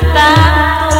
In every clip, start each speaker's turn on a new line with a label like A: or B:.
A: Kareo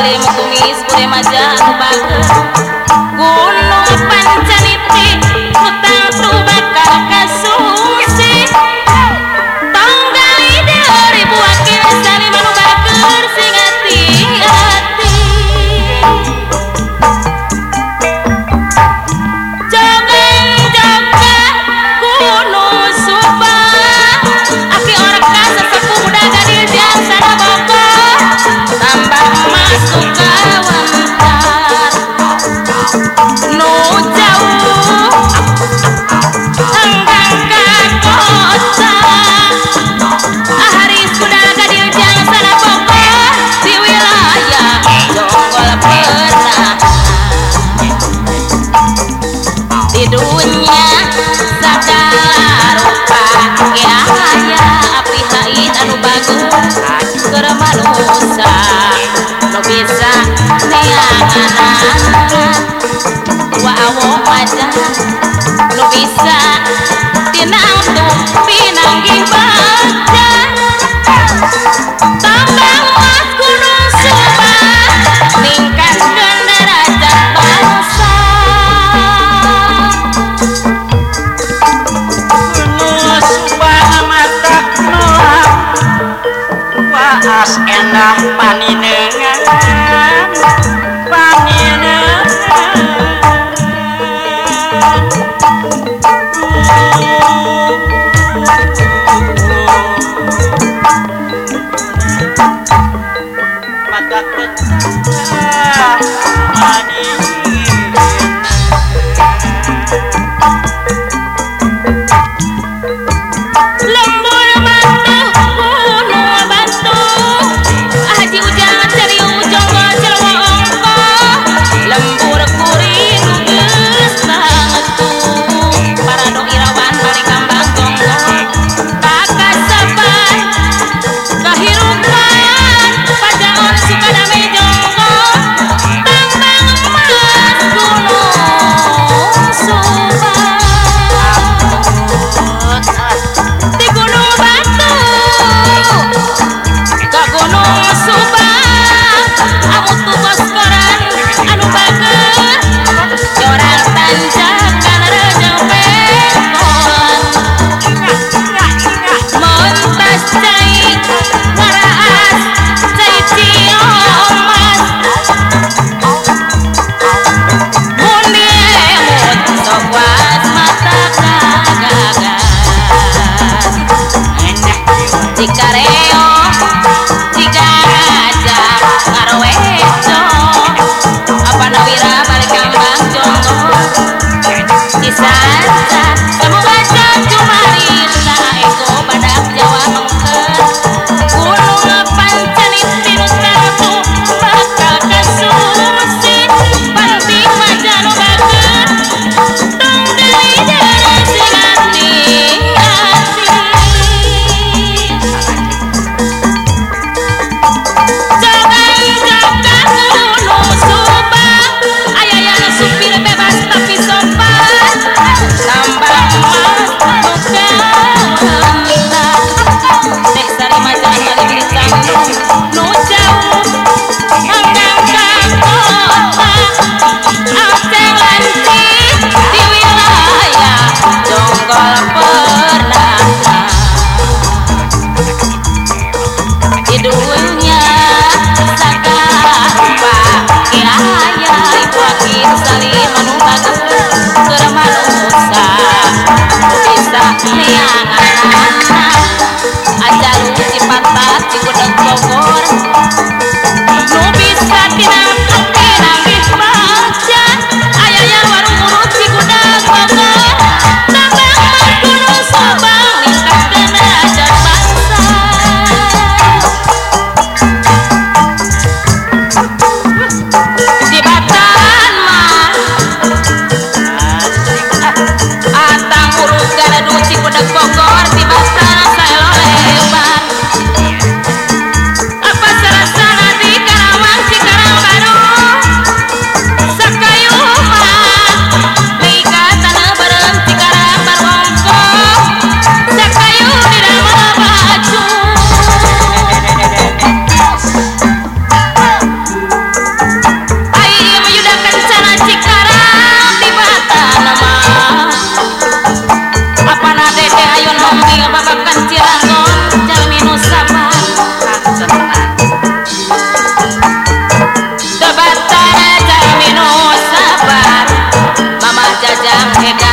A: Salim kumis pure maja nu Noviça Yeah.